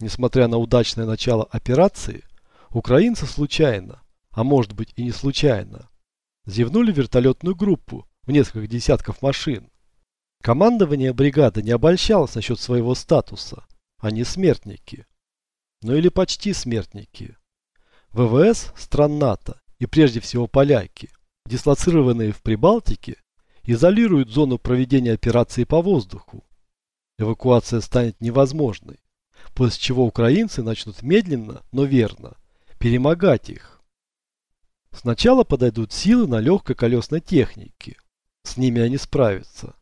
Несмотря на удачное начало операции, украинцы случайно, а может быть и не случайно, зевнули вертолетную группу в несколько десятков машин. Командование бригады не обольщалось насчет своего статуса. Они смертники. Ну или почти смертники. ВВС стран НАТО и прежде всего поляки, дислоцированные в Прибалтике, изолируют зону проведения операции по воздуху. Эвакуация станет невозможной, после чего украинцы начнут медленно, но верно, перемогать их. Сначала подойдут силы на легкой колесной технике. С ними они справятся.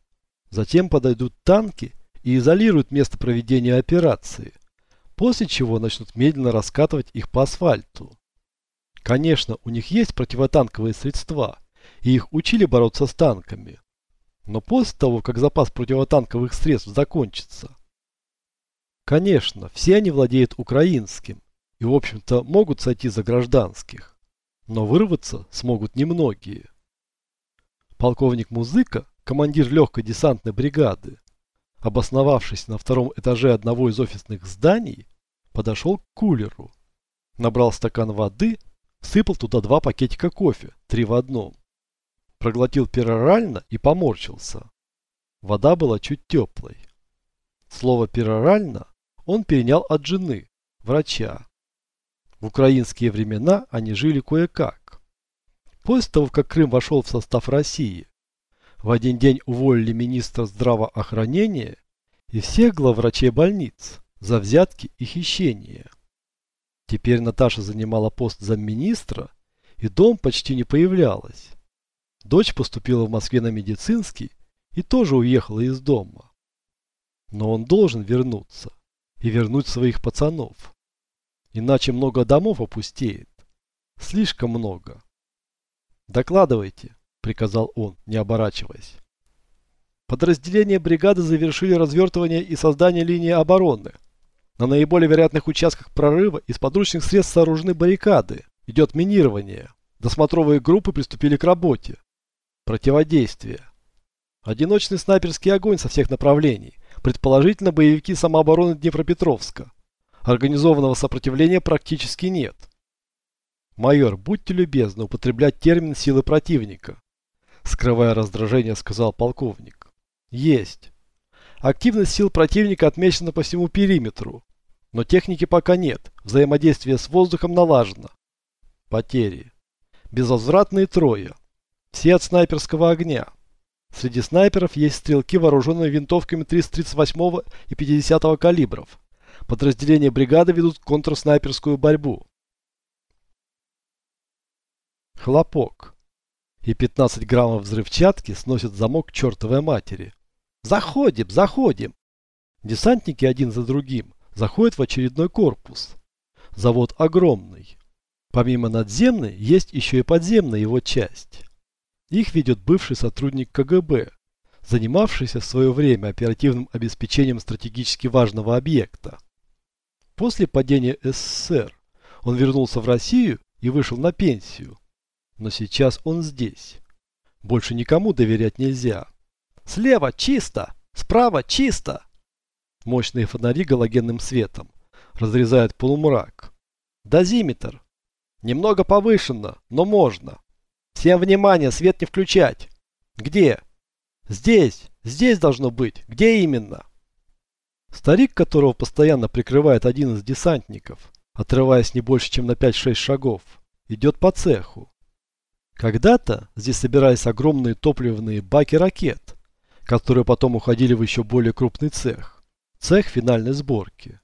Затем подойдут танки и изолируют место проведения операции, после чего начнут медленно раскатывать их по асфальту. Конечно, у них есть противотанковые средства, и их учили бороться с танками. Но после того, как запас противотанковых средств закончится. Конечно, все они владеют украинским и, в общем-то, могут сойти за гражданских. Но вырваться смогут немногие. Полковник Музыка, командир легкой десантной бригады, обосновавшись на втором этаже одного из офисных зданий, подошел к кулеру, набрал стакан воды, сыпал туда два пакетика кофе, три в одном. Проглотил перорально и поморщился. Вода была чуть теплой. Слово «перорально» он перенял от жены, врача. В украинские времена они жили кое-как. После того, как Крым вошел в состав России, в один день уволили министра здравоохранения и всех главврачей больниц за взятки и хищения. Теперь Наташа занимала пост замминистра, и дом почти не появлялась. Дочь поступила в Москве на медицинский и тоже уехала из дома. Но он должен вернуться и вернуть своих пацанов. Иначе много домов опустеет. Слишком много. Докладывайте, приказал он, не оборачиваясь. Подразделения бригады завершили развертывание и создание линии обороны. На наиболее вероятных участках прорыва из подручных средств сооружены баррикады. Идет минирование. Досмотровые группы приступили к работе. Противодействие. Одиночный снайперский огонь со всех направлений. Предположительно, боевики самообороны Днепропетровска. Организованного сопротивления практически нет. Майор, будьте любезны употреблять термин силы противника. Скрывая раздражение, сказал полковник. Есть. Активность сил противника отмечена по всему периметру. Но техники пока нет. Взаимодействие с воздухом налажено. Потери. Безвозвратные трое. Все от снайперского огня. Среди снайперов есть стрелки, вооруженные винтовками 338 и 50 калибров. Подразделения бригады ведут контрснайперскую борьбу. Хлопок. И 15 граммов взрывчатки сносят замок чертовой матери. Заходим, заходим. Десантники один за другим заходят в очередной корпус. Завод огромный. Помимо надземной, есть еще и подземная его часть. Их ведет бывший сотрудник КГБ, занимавшийся в свое время оперативным обеспечением стратегически важного объекта. После падения СССР он вернулся в Россию и вышел на пенсию. Но сейчас он здесь. Больше никому доверять нельзя. Слева чисто, справа чисто. Мощные фонари галогенным светом разрезают полумрак. Дозиметр. Немного повышенно, но можно. Всем внимание, свет не включать. Где? Здесь, здесь должно быть. Где именно? Старик, которого постоянно прикрывает один из десантников, отрываясь не больше, чем на 5-6 шагов, идет по цеху. Когда-то здесь собирались огромные топливные баки ракет, которые потом уходили в еще более крупный цех. Цех финальной сборки.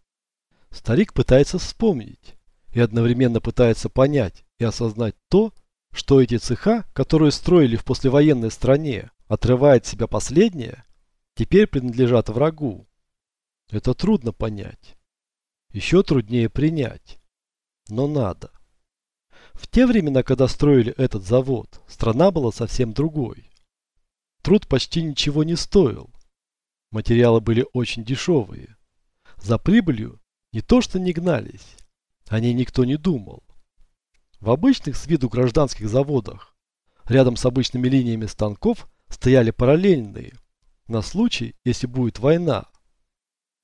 Старик пытается вспомнить и одновременно пытается понять и осознать то, что эти цеха, которые строили в послевоенной стране, отрывает себя последнее, теперь принадлежат врагу. Это трудно понять. Еще труднее принять. Но надо. В те времена, когда строили этот завод, страна была совсем другой. Труд почти ничего не стоил. Материалы были очень дешевые. За прибылью не то что не гнались, о ней никто не думал. В обычных с виду гражданских заводах рядом с обычными линиями станков стояли параллельные, на случай, если будет война.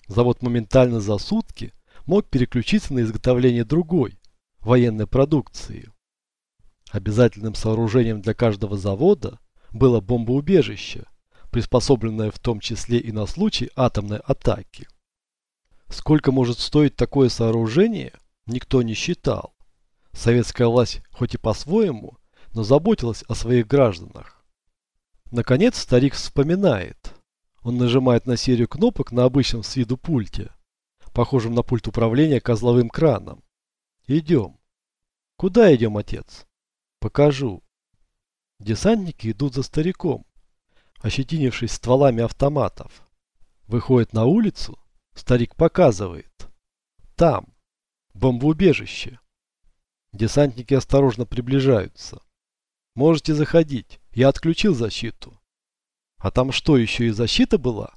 Завод моментально за сутки мог переключиться на изготовление другой, военной продукции. Обязательным сооружением для каждого завода было бомбоубежище, приспособленное в том числе и на случай атомной атаки. Сколько может стоить такое сооружение, никто не считал. Советская власть, хоть и по-своему, но заботилась о своих гражданах. Наконец старик вспоминает. Он нажимает на серию кнопок на обычном с виду пульте, похожем на пульт управления козловым краном. Идем. Куда идем, отец? Покажу. Десантники идут за стариком, ощетинившись стволами автоматов. Выходит на улицу, старик показывает. Там, бомбоубежище. Десантники осторожно приближаются. Можете заходить, я отключил защиту. А там что, еще и защита была?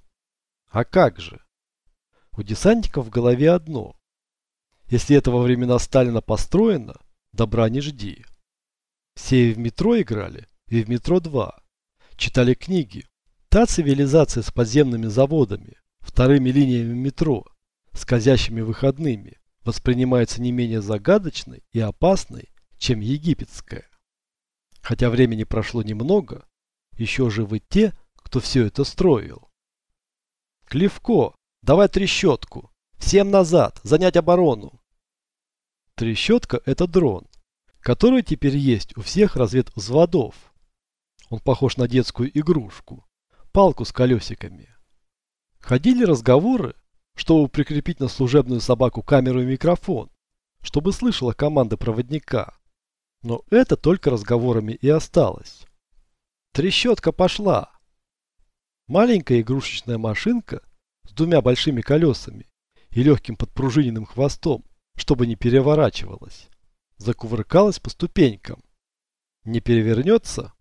А как же? У десантников в голове одно. Если это во времена Сталина построено, добра не жди. Все и в метро играли, и в метро 2. Читали книги. Та цивилизация с подземными заводами, вторыми линиями метро, скользящими выходными, воспринимается не менее загадочной и опасной, чем египетская. Хотя времени прошло немного, еще живы те, кто все это строил. Клевко, давай трещотку. Всем назад, занять оборону. Трещотка – это дрон, который теперь есть у всех разведвзводов. Он похож на детскую игрушку, палку с колесиками. Ходили разговоры, чтобы прикрепить на служебную собаку камеру и микрофон, чтобы слышала команда проводника. Но это только разговорами и осталось. Трещотка пошла. Маленькая игрушечная машинка с двумя большими колесами и легким подпружиненным хвостом, чтобы не переворачивалась закувыркалась по ступенькам. Не перевернется?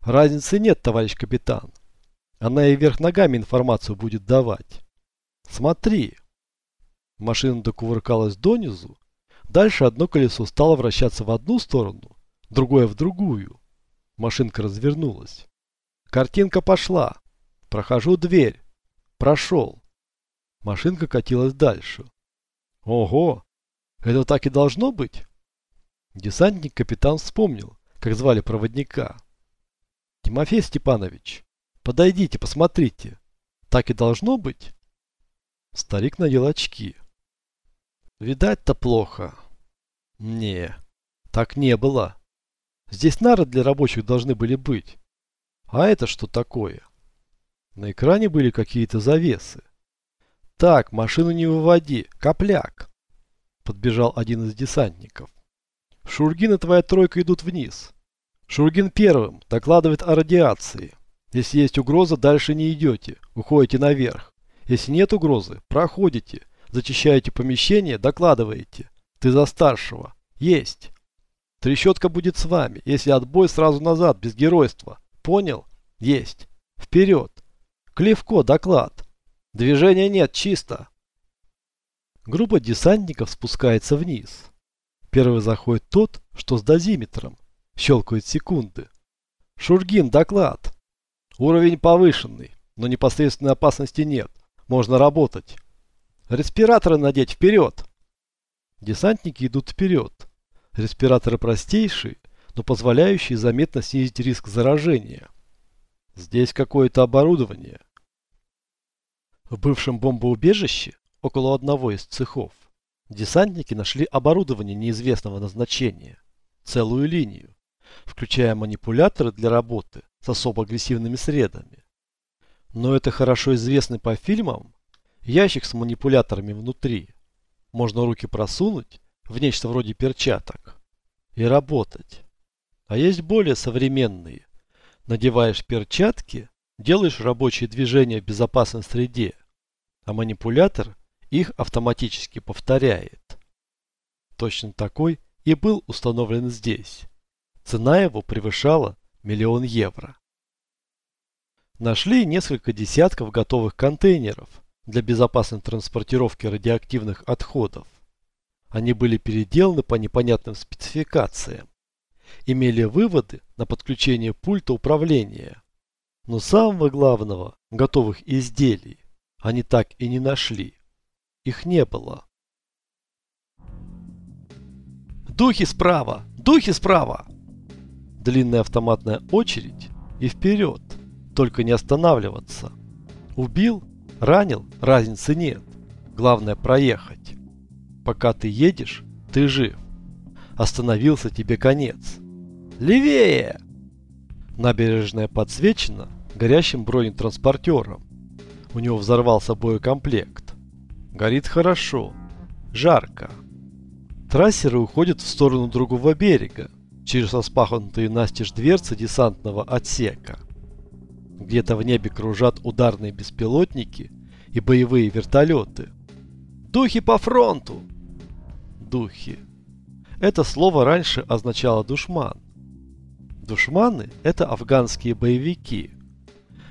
Разницы нет, товарищ капитан. Она и вверх ногами информацию будет давать. Смотри. Машина докувыркалась донизу. Дальше одно колесо стало вращаться в одну сторону, другое в другую. Машинка развернулась. Картинка пошла. Прохожу дверь. Прошел. Машинка катилась дальше. Ого! Это так и должно быть? Десантник-капитан вспомнил, как звали проводника. «Тимофей Степанович, подойдите, посмотрите. Так и должно быть?» Старик надел очки. «Видать-то плохо». «Не, так не было. Здесь нары для рабочих должны были быть. А это что такое?» На экране были какие-то завесы. «Так, машину не выводи, копляк!» Подбежал один из десантников. Шургин и твоя тройка идут вниз. Шургин первым докладывает о радиации. Если есть угроза, дальше не идете, уходите наверх. Если нет угрозы, проходите, зачищаете помещение, докладываете. Ты за старшего. Есть. Трещотка будет с вами. Если отбой, сразу назад, без геройства. Понял? Есть. Вперед. Клевко, доклад. Движения нет, чисто. Группа десантников спускается вниз. Первый заходит тот, что с дозиметром. Щелкают секунды. Шургин, доклад. Уровень повышенный, но непосредственной опасности нет. Можно работать. Респираторы надеть вперед. Десантники идут вперед. Респираторы простейшие, но позволяющие заметно снизить риск заражения. Здесь какое-то оборудование. В бывшем бомбоубежище, около одного из цехов, Десантники нашли оборудование неизвестного назначения, целую линию, включая манипуляторы для работы с особо агрессивными средами. Но это хорошо известный по фильмам ящик с манипуляторами внутри. Можно руки просунуть в нечто вроде перчаток и работать. А есть более современные. Надеваешь перчатки, делаешь рабочие движения в безопасной среде, а манипулятор – их автоматически повторяет. Точно такой и был установлен здесь. Цена его превышала миллион евро. Нашли несколько десятков готовых контейнеров для безопасной транспортировки радиоактивных отходов. Они были переделаны по непонятным спецификациям. Имели выводы на подключение пульта управления. Но самого главного, готовых изделий, они так и не нашли. Их не было. Духи справа! Духи справа!» Длинная автоматная очередь и вперед, только не останавливаться. Убил, ранил, разницы нет. Главное проехать. Пока ты едешь, ты жив. Остановился тебе конец. Левее! Набережная подсвечена горящим бронетранспортером. У него взорвался боекомплект. Горит хорошо. Жарко. Трассеры уходят в сторону другого берега, через распахнутые настежь дверцы десантного отсека. Где-то в небе кружат ударные беспилотники и боевые вертолеты. Духи по фронту! Духи. Это слово раньше означало душман. Душманы – это афганские боевики.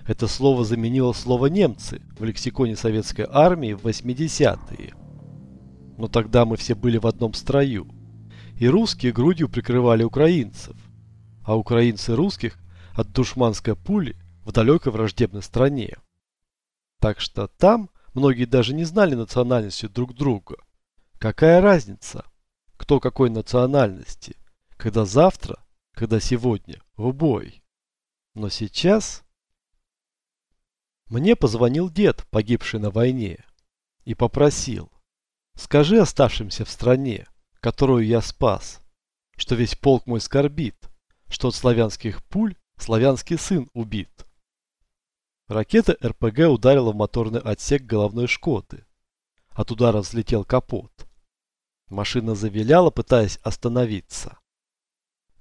Это слово заменило слово «немцы» в лексиконе советской армии в 80-е. Но тогда мы все были в одном строю. И русские грудью прикрывали украинцев. А украинцы русских от душманской пули в далекой враждебной стране. Так что там многие даже не знали национальности друг друга. Какая разница, кто какой национальности, когда завтра, когда сегодня, в бой. Но сейчас... Мне позвонил дед, погибший на войне, и попросил, скажи оставшимся в стране, которую я спас, что весь полк мой скорбит, что от славянских пуль славянский сын убит. Ракета РПГ ударила в моторный отсек головной Шкоты. От удара взлетел капот. Машина завиляла, пытаясь остановиться.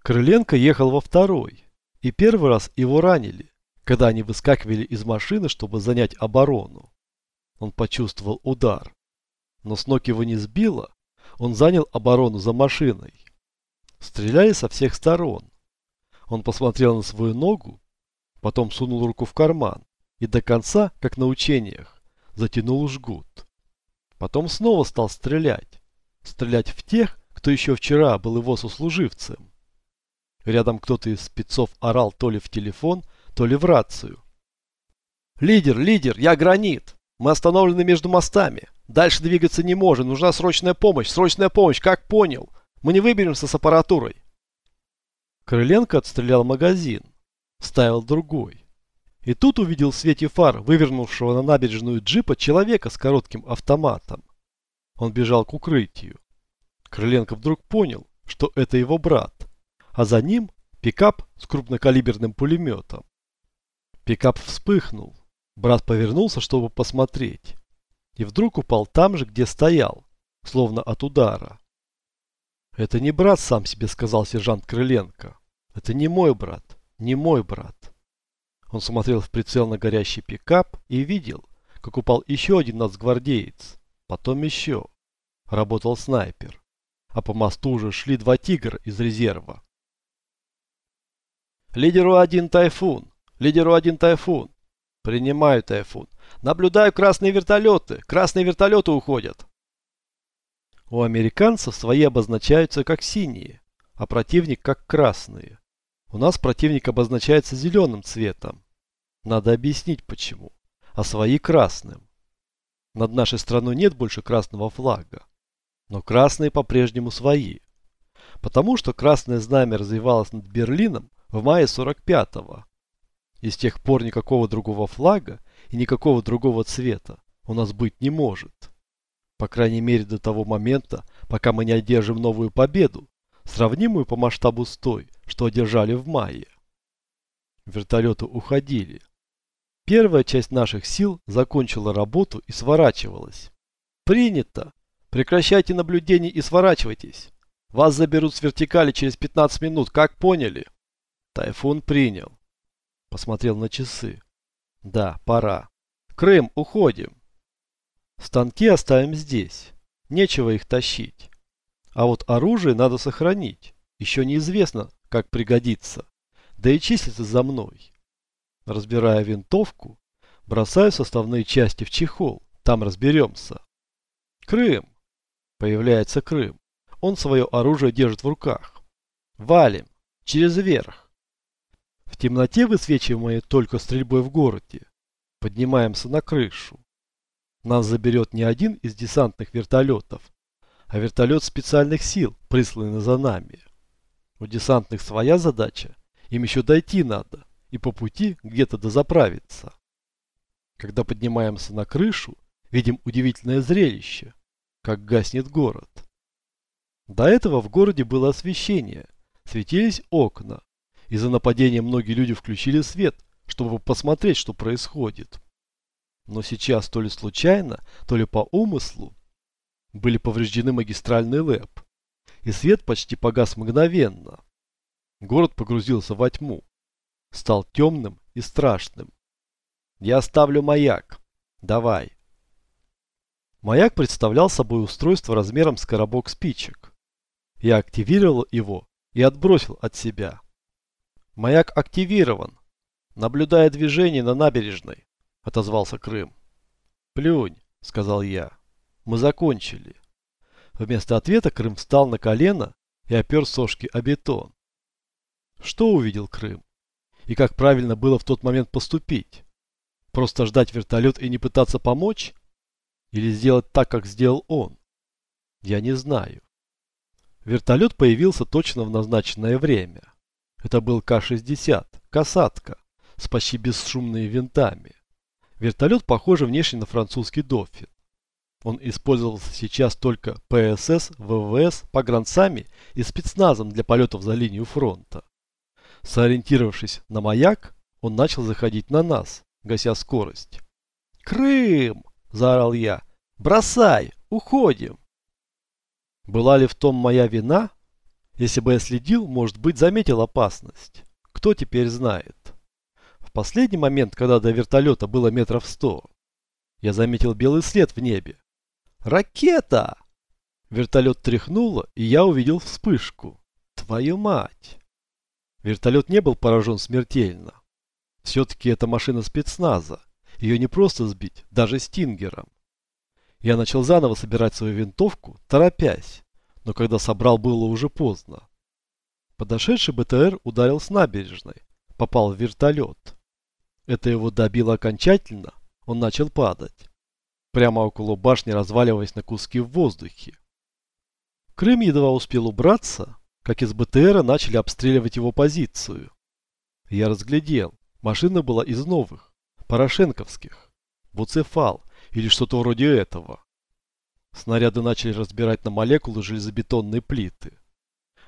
Крыленко ехал во второй. И первый раз его ранили, когда они выскакивали из машины, чтобы занять оборону. Он почувствовал удар. Но с ног его не сбило, он занял оборону за машиной. Стреляли со всех сторон. Он посмотрел на свою ногу, потом сунул руку в карман и до конца, как на учениях, затянул жгут. Потом снова стал стрелять. Стрелять в тех, кто еще вчера был его сослуживцем. Рядом кто-то из спецов орал то ли в телефон, то ли в рацию. «Лидер, лидер, я гранит! Мы остановлены между мостами. Дальше двигаться не можем. Нужна срочная помощь, срочная помощь, как понял? Мы не выберемся с аппаратурой». Крыленко отстрелял магазин. Ставил другой. И тут увидел в свете фар, вывернувшего на набережную джипа, человека с коротким автоматом. Он бежал к укрытию. Крыленко вдруг понял, что это его брат, а за ним пикап с крупнокалиберным пулеметом. Пикап вспыхнул. Брат повернулся, чтобы посмотреть. И вдруг упал там же, где стоял, словно от удара. «Это не брат сам себе», — сказал сержант Крыленко. «Это не мой брат, не мой брат». Он смотрел в прицел на горящий пикап и видел, как упал еще один нацгвардеец. Потом еще. Работал снайпер. А по мосту уже шли два тигра из резерва. Лидеру один тайфун. Лидеру один тайфун. Принимаю тайфун. Наблюдаю красные вертолеты. Красные вертолеты уходят. У американцев свои обозначаются как синие, а противник как красные. У нас противник обозначается зеленым цветом. Надо объяснить почему. А свои красным. Над нашей страной нет больше красного флага. Но красные по-прежнему свои. Потому что красное знамя развивалось над Берлином в мае 45-го. И с тех пор никакого другого флага и никакого другого цвета у нас быть не может. По крайней мере до того момента, пока мы не одержим новую победу, сравнимую по масштабу с той, что одержали в мае. Вертолеты уходили. Первая часть наших сил закончила работу и сворачивалась. Принято. Прекращайте наблюдение и сворачивайтесь. Вас заберут с вертикали через 15 минут, как поняли? Тайфун принял. Посмотрел на часы. Да, пора. Крым, уходим. Станки оставим здесь. Нечего их тащить. А вот оружие надо сохранить. Еще неизвестно, как пригодится. Да и числится за мной. Разбирая винтовку, бросаю составные части в чехол. Там разберемся. Крым. Появляется Крым. Он свое оружие держит в руках. Валим. Через верх. В темноте высвечиваемой только стрельбой в городе. Поднимаемся на крышу. Нас заберет не один из десантных вертолетов, а вертолет специальных сил, присланный за нами. У десантных своя задача, им еще дойти надо, и по пути где-то дозаправиться. Когда поднимаемся на крышу, видим удивительное зрелище, как гаснет город. До этого в городе было освещение, светились окна. Из-за нападения многие люди включили свет, чтобы посмотреть, что происходит. Но сейчас то ли случайно, то ли по умыслу были повреждены магистральный лэп, и свет почти погас мгновенно. Город погрузился во тьму, стал темным и страшным. Я оставлю маяк. Давай. Маяк представлял собой устройство размером с коробок спичек. Я активировал его и отбросил от себя. Маяк активирован. Наблюдая движение на набережной, отозвался Крым. Плюнь, сказал я. Мы закончили. Вместо ответа Крым встал на колено и опер сошки о бетон. Что увидел Крым? И как правильно было в тот момент поступить? Просто ждать вертолет и не пытаться помочь? Или сделать так, как сделал он? Я не знаю. Вертолет появился точно в назначенное время. Это был К-60, касатка, с почти бесшумными винтами. Вертолет похож внешне на французский Дофин. Он использовался сейчас только ПСС, ВВС, погранцами и спецназом для полетов за линию фронта. Сориентировавшись на маяк, он начал заходить на нас, гася скорость. «Крым!» – заорал я. «Бросай! Уходим!» Была ли в том моя вина? Если бы я следил, может быть, заметил опасность. Кто теперь знает? В последний момент, когда до вертолета было метров сто, я заметил белый след в небе. «Ракета!» Вертолет тряхнуло, и я увидел вспышку. Твою мать! Вертолет не был поражен смертельно. Все-таки это машина спецназа. Ее не просто сбить, даже стингером. Я начал заново собирать свою винтовку, торопясь, но когда собрал, было уже поздно. Подошедший БТР ударил с набережной, попал в вертолет. Это его добило окончательно, он начал падать. Прямо около башни разваливаясь на куски в воздухе. Крым едва успел убраться, как из БТРа начали обстреливать его позицию. Я разглядел, машина была из новых, порошенковских, буцефал или что-то вроде этого. Снаряды начали разбирать на молекулы железобетонные плиты.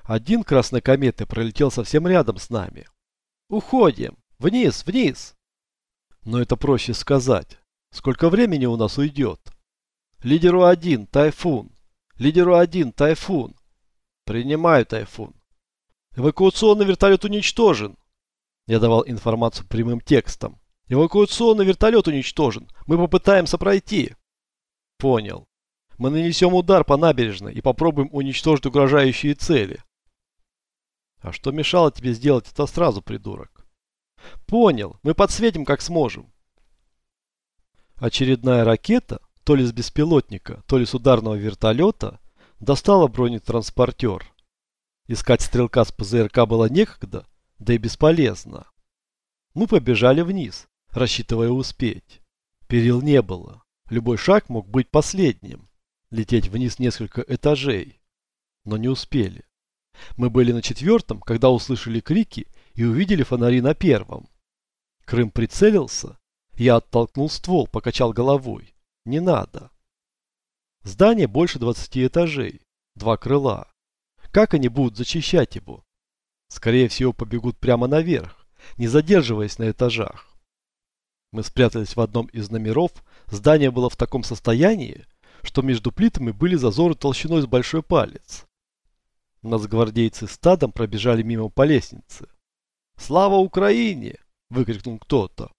Один красной кометы пролетел совсем рядом с нами. «Уходим! Вниз, вниз!» Но это проще сказать. Сколько времени у нас уйдет? Лидеру один, Тайфун. Лидеру один, Тайфун. Принимаю, Тайфун. Эвакуационный вертолет уничтожен. Я давал информацию прямым текстом. Эвакуационный вертолет уничтожен. Мы попытаемся пройти. Понял. Мы нанесем удар по набережной и попробуем уничтожить угрожающие цели. А что мешало тебе сделать это сразу, придурок? Понял. Мы подсветим как сможем. Очередная ракета, то ли с беспилотника, то ли с ударного вертолета, достала бронетранспортер. Искать стрелка с ПЗРК было некогда, да и бесполезно. Мы побежали вниз, рассчитывая успеть. Перил не было. Любой шаг мог быть последним. Лететь вниз несколько этажей. Но не успели. Мы были на четвертом, когда услышали крики и увидели фонари на первом. Крым прицелился. Я оттолкнул ствол, покачал головой. Не надо. Здание больше 20 этажей. Два крыла. Как они будут зачищать его? Скорее всего, побегут прямо наверх, не задерживаясь на этажах. Мы спрятались в одном из номеров, здание было в таком состоянии, что между плитами были зазоры толщиной с большой палец. Нас гвардейцы стадом пробежали мимо по лестнице. «Слава Украине!» – выкрикнул кто-то.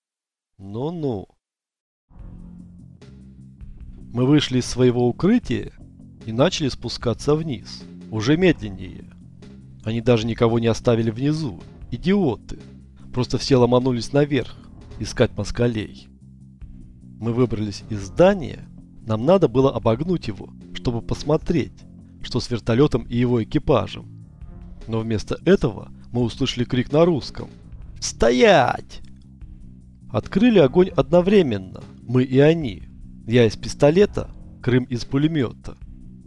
«Ну-ну». Мы вышли из своего укрытия и начали спускаться вниз, уже медленнее. Они даже никого не оставили внизу. Идиоты. Просто все ломанулись наверх, искать москалей. Мы выбрались из здания. Нам надо было обогнуть его, чтобы посмотреть, что с вертолетом и его экипажем. Но вместо этого мы услышали крик на русском. «Стоять!» Открыли огонь одновременно, мы и они. Я из пистолета, Крым из пулемета.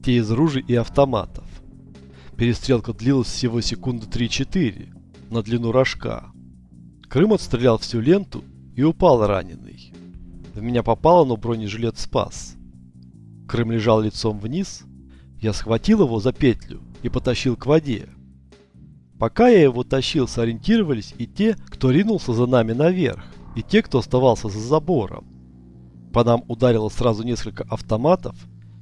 те из ружей и автоматов. Перестрелка длилась всего секунды 3-4 на длину рожка. Крым отстрелял всю ленту и упал раненый. В меня попало, но бронежилет спас. Крым лежал лицом вниз. Я схватил его за петлю и потащил к воде. Пока я его тащил, сориентировались и те, кто ринулся за нами наверх, и те, кто оставался за забором. По нам ударило сразу несколько автоматов.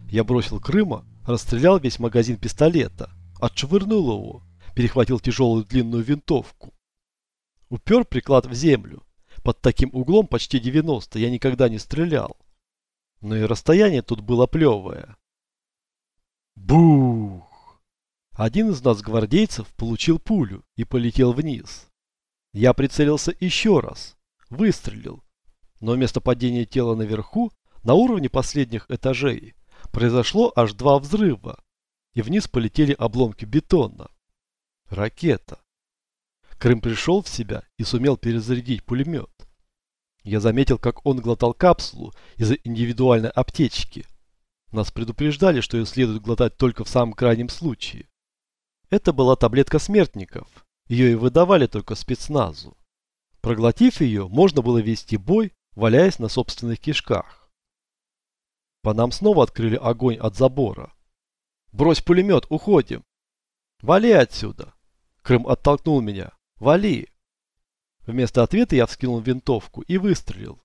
Я бросил Крыма, расстрелял весь магазин пистолета, отшвырнул его, перехватил тяжелую длинную винтовку. Упер приклад в землю. Под таким углом почти 90 я никогда не стрелял. Но и расстояние тут было плевое. Бух! Один из нас гвардейцев получил пулю и полетел вниз. Я прицелился еще раз, выстрелил, но вместо падения тела наверху, на уровне последних этажей, произошло аж два взрыва, и вниз полетели обломки бетона. Ракета. Крым пришел в себя и сумел перезарядить пулемет. Я заметил, как он глотал капсулу из индивидуальной аптечки. Нас предупреждали, что ее следует глотать только в самом крайнем случае. Это была таблетка смертников. Ее и выдавали только спецназу. Проглотив ее, можно было вести бой, валяясь на собственных кишках. По нам снова открыли огонь от забора. «Брось пулемет, уходим!» «Вали отсюда!» Крым оттолкнул меня. «Вали!» Вместо ответа я вскинул винтовку и выстрелил.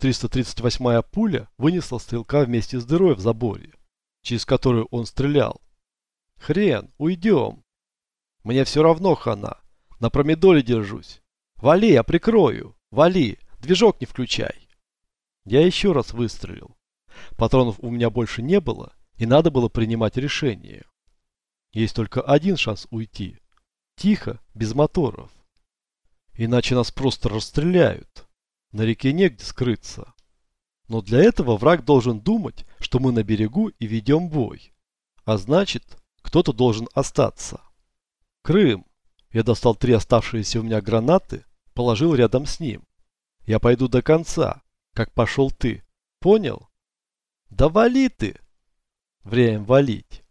338-я пуля вынесла стрелка вместе с дырой в заборе, через которую он стрелял. Хрен, уйдем. Мне все равно хана. На промедоле держусь. Вали, я прикрою. Вали, движок не включай. Я еще раз выстрелил. Патронов у меня больше не было, и надо было принимать решение. Есть только один шанс уйти. Тихо, без моторов. Иначе нас просто расстреляют. На реке негде скрыться. Но для этого враг должен думать, что мы на берегу и ведем бой. А значит, кто-то должен остаться. Крым. Я достал три оставшиеся у меня гранаты, положил рядом с ним. Я пойду до конца, как пошел ты. Понял? Да вали ты! Время валить.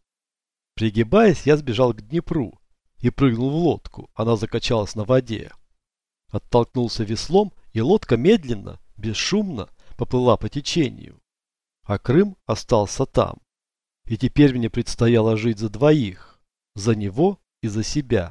Пригибаясь, я сбежал к Днепру и прыгнул в лодку. Она закачалась на воде. Оттолкнулся веслом, и лодка медленно, бесшумно поплыла по течению. А Крым остался там. И теперь мне предстояло жить за двоих, за него и за себя.